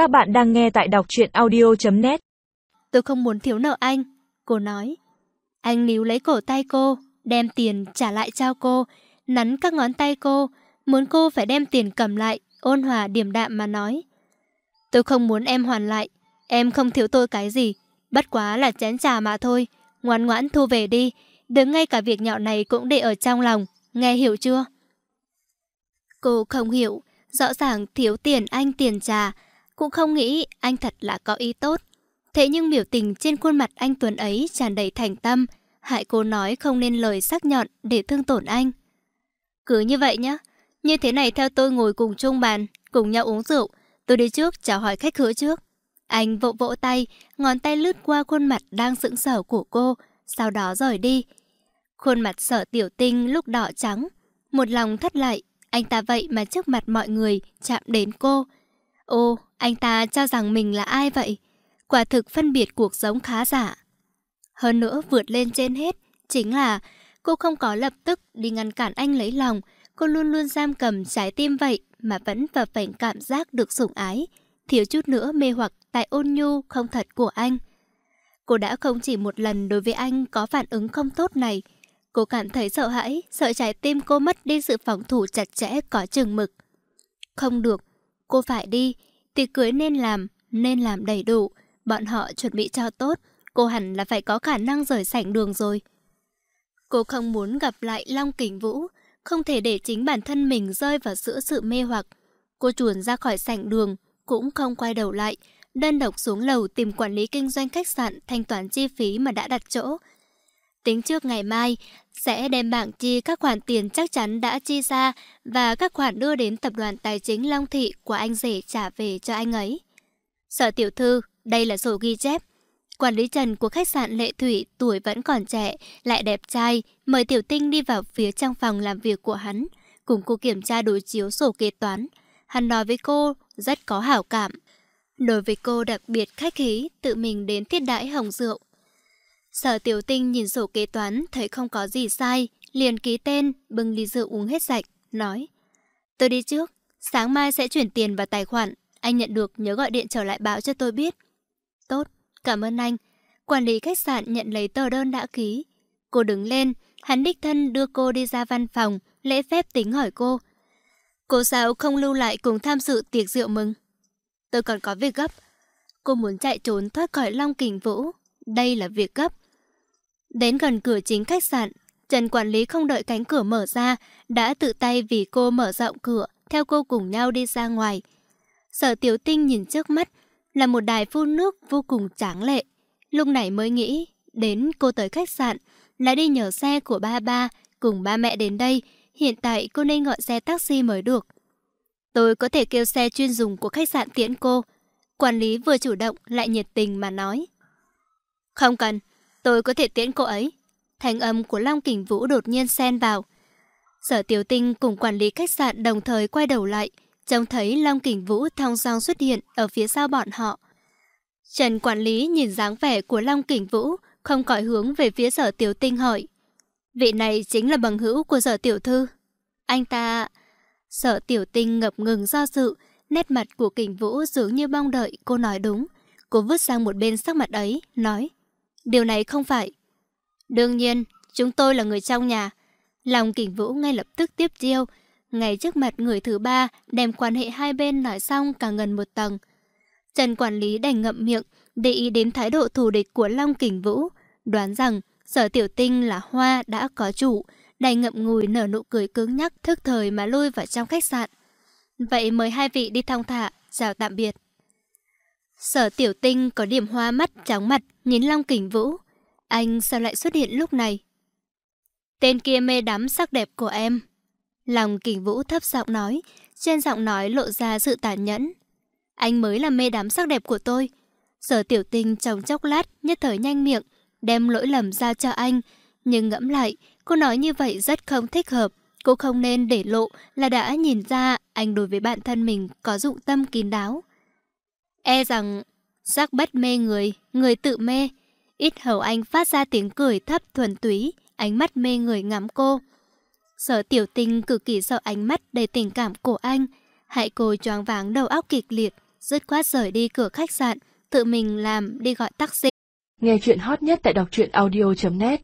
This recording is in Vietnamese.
Các bạn đang nghe tại đọc truyện audio.net Tôi không muốn thiếu nợ anh, cô nói. Anh níu lấy cổ tay cô, đem tiền trả lại cho cô, nắn các ngón tay cô, muốn cô phải đem tiền cầm lại, ôn hòa điềm đạm mà nói. Tôi không muốn em hoàn lại, em không thiếu tôi cái gì, bất quá là chén trà mà thôi, ngoan ngoãn thu về đi, đừng ngay cả việc nhỏ này cũng để ở trong lòng, nghe hiểu chưa? Cô không hiểu, rõ ràng thiếu tiền anh tiền trà, cũng không nghĩ anh thật là có ý tốt. Thế nhưng biểu tình trên khuôn mặt anh Tuấn ấy tràn đầy thành tâm, hại cô nói không nên lời sắc nhọn để thương tổn anh. Cứ như vậy nhé, như thế này theo tôi ngồi cùng chung bàn, cùng nhau uống rượu, tôi đi trước chào hỏi khách hứa trước. Anh vỗ vỗ tay, ngón tay lướt qua khuôn mặt đang sững sờ của cô, sau đó rời đi. Khuôn mặt sở tiểu tinh lúc đỏ trắng, một lòng thất lại, anh ta vậy mà trước mặt mọi người chạm đến cô. Ô, anh ta cho rằng mình là ai vậy? Quả thực phân biệt cuộc sống khá giả. Hơn nữa vượt lên trên hết, chính là cô không có lập tức đi ngăn cản anh lấy lòng. Cô luôn luôn giam cầm trái tim vậy mà vẫn và phảnh cảm giác được sủng ái. Thiếu chút nữa mê hoặc tại ôn nhu không thật của anh. Cô đã không chỉ một lần đối với anh có phản ứng không tốt này. Cô cảm thấy sợ hãi, sợ trái tim cô mất đi sự phòng thủ chặt chẽ có chừng mực. Không được, cô phải đi. Tiệc cưới nên làm, nên làm đầy đủ. Bọn họ chuẩn bị cho tốt, cô hẳn là phải có khả năng rời sảnh đường rồi. Cô không muốn gặp lại Long Kình Vũ, không thể để chính bản thân mình rơi vào giữa sự mê hoặc. Cô chuồn ra khỏi sảnh đường, cũng không quay đầu lại, đơn độc xuống lầu tìm quản lý kinh doanh khách sạn thanh toán chi phí mà đã đặt chỗ. Tính trước ngày mai, sẽ đem bảng chi các khoản tiền chắc chắn đã chi ra và các khoản đưa đến tập đoàn tài chính Long Thị của anh rể trả về cho anh ấy. Sở tiểu thư, đây là sổ ghi chép. Quản lý Trần của khách sạn Lệ Thủy tuổi vẫn còn trẻ, lại đẹp trai, mời Tiểu Tinh đi vào phía trong phòng làm việc của hắn, cùng cô kiểm tra đối chiếu sổ kế toán. Hắn nói với cô rất có hảo cảm. Đối với cô đặc biệt khách khí, tự mình đến thiết đãi hồng rượu. Sở Tiểu Tinh nhìn sổ kế toán thấy không có gì sai, liền ký tên, bưng ly rượu uống hết sạch, nói Tôi đi trước, sáng mai sẽ chuyển tiền vào tài khoản, anh nhận được nhớ gọi điện trở lại báo cho tôi biết. Tốt, cảm ơn anh. Quản lý khách sạn nhận lấy tờ đơn đã ký. Cô đứng lên, hắn đích thân đưa cô đi ra văn phòng, lễ phép tính hỏi cô. Cô sao không lưu lại cùng tham dự tiệc rượu mừng? Tôi còn có việc gấp. Cô muốn chạy trốn thoát khỏi Long Kình Vũ. Đây là việc gấp. Đến gần cửa chính khách sạn, Trần quản lý không đợi cánh cửa mở ra, đã tự tay vì cô mở rộng cửa, theo cô cùng nhau đi ra ngoài. Sở tiểu tinh nhìn trước mắt, là một đài phun nước vô cùng tráng lệ. Lúc này mới nghĩ, đến cô tới khách sạn, lại đi nhờ xe của ba ba, cùng ba mẹ đến đây, hiện tại cô nên gọi xe taxi mới được. Tôi có thể kêu xe chuyên dùng của khách sạn tiễn cô. Quản lý vừa chủ động lại nhiệt tình mà nói. Không cần, tôi có thể tiễn cô ấy. Thành âm của Long Kình Vũ đột nhiên xen vào. Sở Tiểu Tinh cùng quản lý khách sạn đồng thời quay đầu lại, trông thấy Long Kình Vũ thong dong xuất hiện ở phía sau bọn họ. Trần quản lý nhìn dáng vẻ của Long Kình Vũ, không cõi hướng về phía sở Tiểu Tinh hỏi. Vị này chính là bằng hữu của sở Tiểu Thư. Anh ta... Sở Tiểu Tinh ngập ngừng do sự, nét mặt của Kình Vũ dường như mong đợi cô nói đúng. Cô vứt sang một bên sắc mặt ấy, nói. Điều này không phải. Đương nhiên, chúng tôi là người trong nhà. Lòng Kình Vũ ngay lập tức tiếp chiêu, ngay trước mặt người thứ ba đem quan hệ hai bên nói xong cả gần một tầng. Trần quản lý đành ngậm miệng, để ý đến thái độ thù địch của Long Kình Vũ, đoán rằng sở tiểu tinh là hoa đã có chủ, đành ngậm ngùi nở nụ cười cứng nhắc thức thời mà lui vào trong khách sạn. Vậy mời hai vị đi thong thả, chào tạm biệt. Sở tiểu tinh có điểm hoa mắt trắng mặt nhìn Long Kình Vũ. Anh sao lại xuất hiện lúc này? Tên kia mê đắm sắc đẹp của em. Lòng kình vũ thấp giọng nói, trên giọng nói lộ ra sự tàn nhẫn. Anh mới là mê đắm sắc đẹp của tôi. Sở tiểu tinh trong chốc lát, nhất thời nhanh miệng, đem lỗi lầm ra cho anh. Nhưng ngẫm lại, cô nói như vậy rất không thích hợp. Cô không nên để lộ là đã nhìn ra anh đối với bản thân mình có dụng tâm kín đáo. E rằng, sắc bất mê người, người tự mê. Ít hầu anh phát ra tiếng cười thấp thuần túy, ánh mắt mê người ngắm cô. Sở tiểu tinh cực kỳ sợ ánh mắt đầy tình cảm của anh. Hại cô choáng váng đầu óc kịch liệt, dứt khoát rời đi cửa khách sạn, tự mình làm đi gọi taxi. Nghe chuyện hot nhất tại đọc truyện audio.net